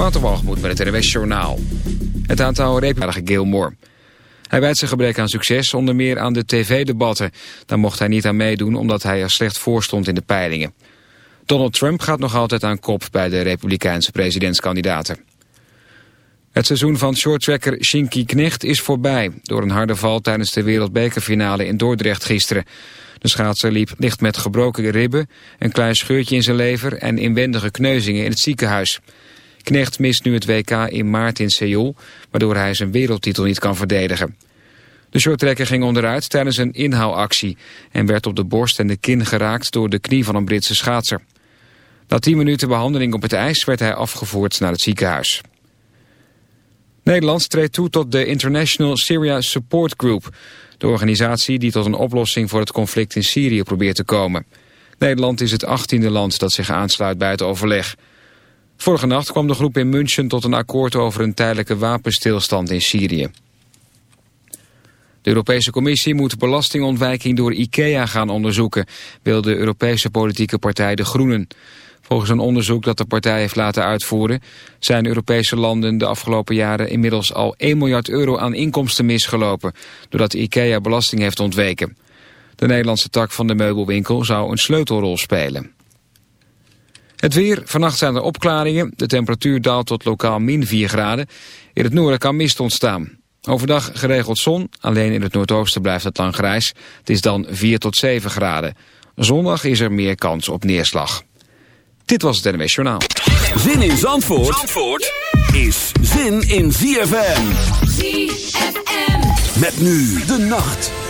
Waterwalgemoed met het RWS Journaal. Het aantal republikeinen Gilmore. Hij wijt zijn gebrek aan succes onder meer aan de tv-debatten. Daar mocht hij niet aan meedoen omdat hij er slecht voor stond in de peilingen. Donald Trump gaat nog altijd aan kop bij de republikeinse presidentskandidaten. Het seizoen van shorttracker Shinky Knecht is voorbij... door een harde val tijdens de wereldbekerfinale in Dordrecht gisteren. De schaatser liep licht met gebroken ribben, een klein scheurtje in zijn lever... en inwendige kneuzingen in het ziekenhuis. Knecht mist nu het WK in maart in Seoul... waardoor hij zijn wereldtitel niet kan verdedigen. De shorttrekker ging onderuit tijdens een inhaalactie... en werd op de borst en de kin geraakt door de knie van een Britse schaatser. Na 10 minuten behandeling op het ijs werd hij afgevoerd naar het ziekenhuis. Nederland treedt toe tot de International Syria Support Group... de organisatie die tot een oplossing voor het conflict in Syrië probeert te komen. Nederland is het achttiende land dat zich aansluit bij het overleg. Vorige nacht kwam de groep in München tot een akkoord over een tijdelijke wapenstilstand in Syrië. De Europese Commissie moet belastingontwijking door IKEA gaan onderzoeken, wil de Europese politieke partij De Groenen. Volgens een onderzoek dat de partij heeft laten uitvoeren... zijn Europese landen de afgelopen jaren inmiddels al 1 miljard euro aan inkomsten misgelopen... doordat IKEA belasting heeft ontweken. De Nederlandse tak van de meubelwinkel zou een sleutelrol spelen. Het weer, vannacht zijn er opklaringen. De temperatuur daalt tot lokaal min 4 graden. In het noorden kan mist ontstaan. Overdag geregeld zon, alleen in het noordoosten blijft het lang grijs. Het is dan 4 tot 7 graden. Zondag is er meer kans op neerslag. Dit was het NWS Journaal. Zin in Zandvoort, Zandvoort is zin in ZFM. ZFM. Met nu de nacht.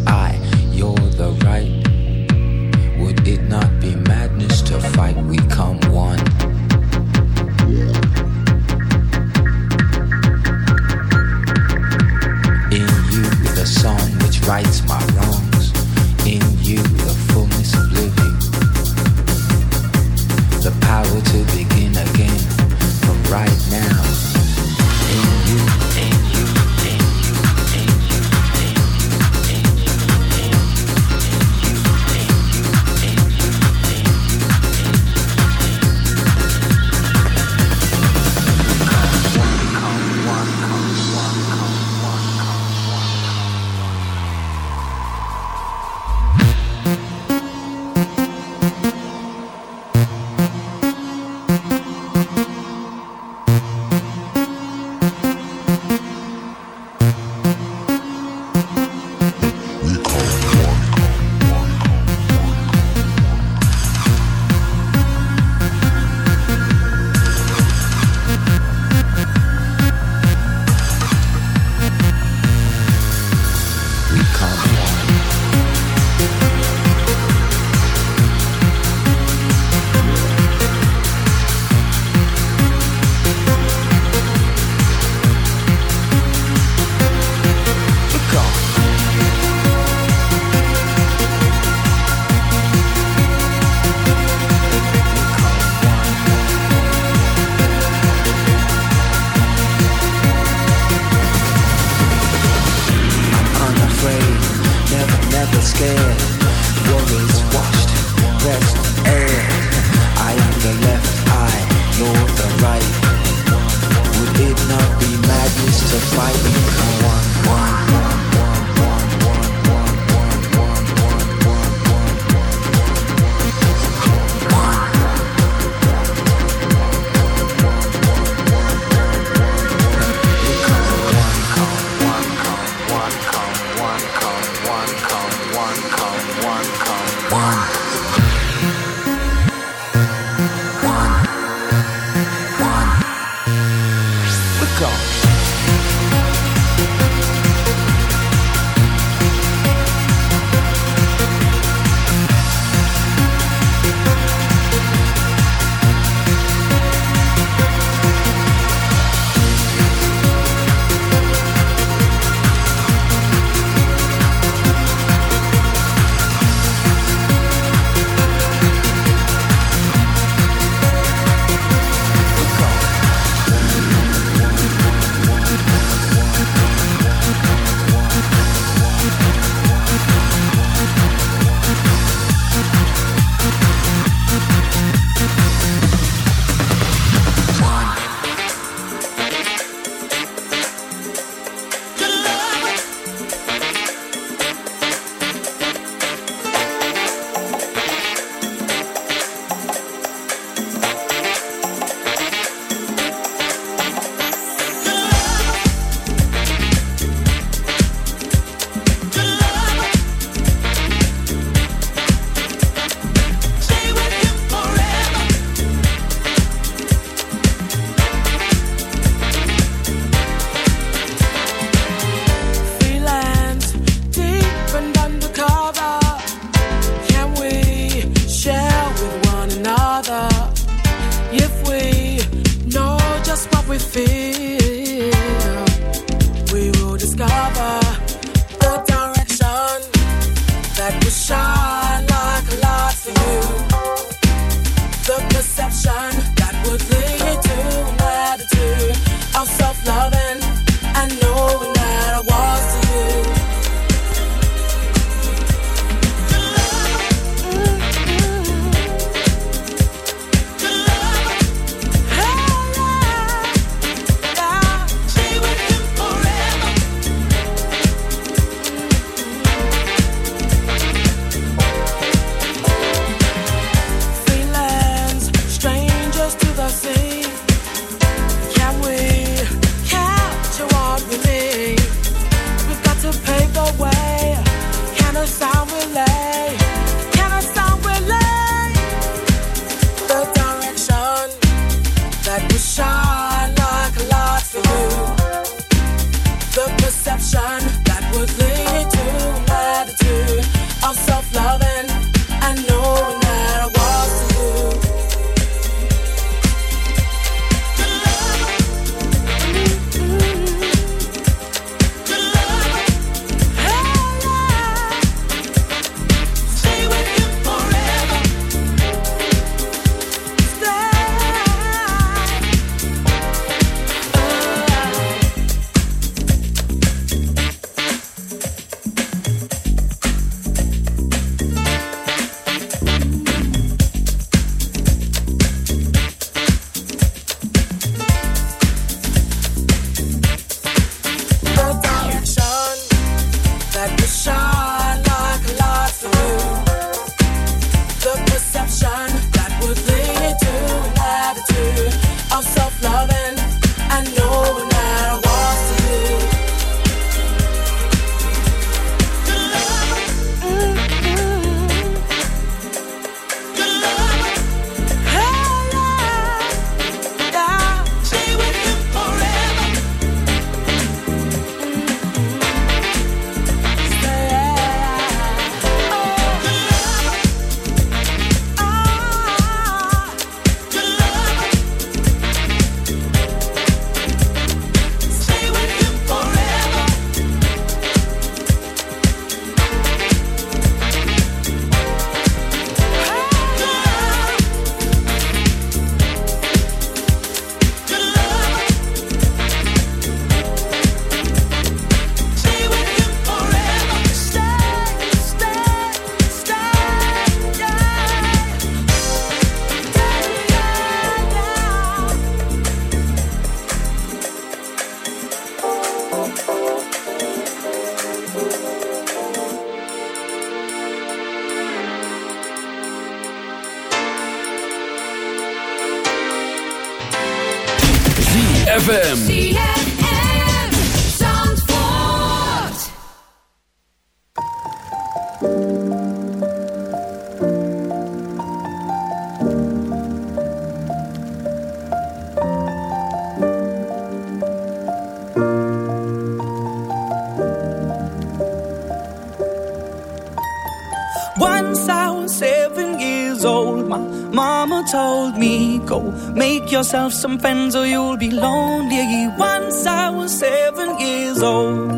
yourself some friends or you'll be lonely. Once I was seven years old.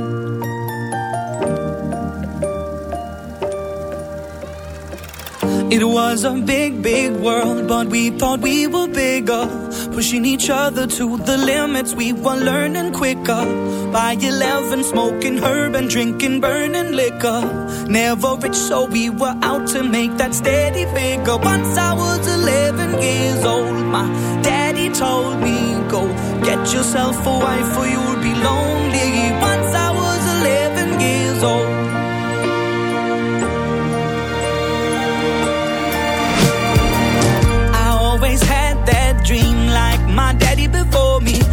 It was a big, big world, but we thought we were bigger. Pushing each other to the limits, we were learning quicker. By 11, smoking herb and drinking burning liquor. Never rich, so we were out to make that steady figure. Once I was 11 years old, my daddy told me, Go get yourself a wife or you'll be lonely. Once I was 11 years old. I always had that dream like my daddy before me.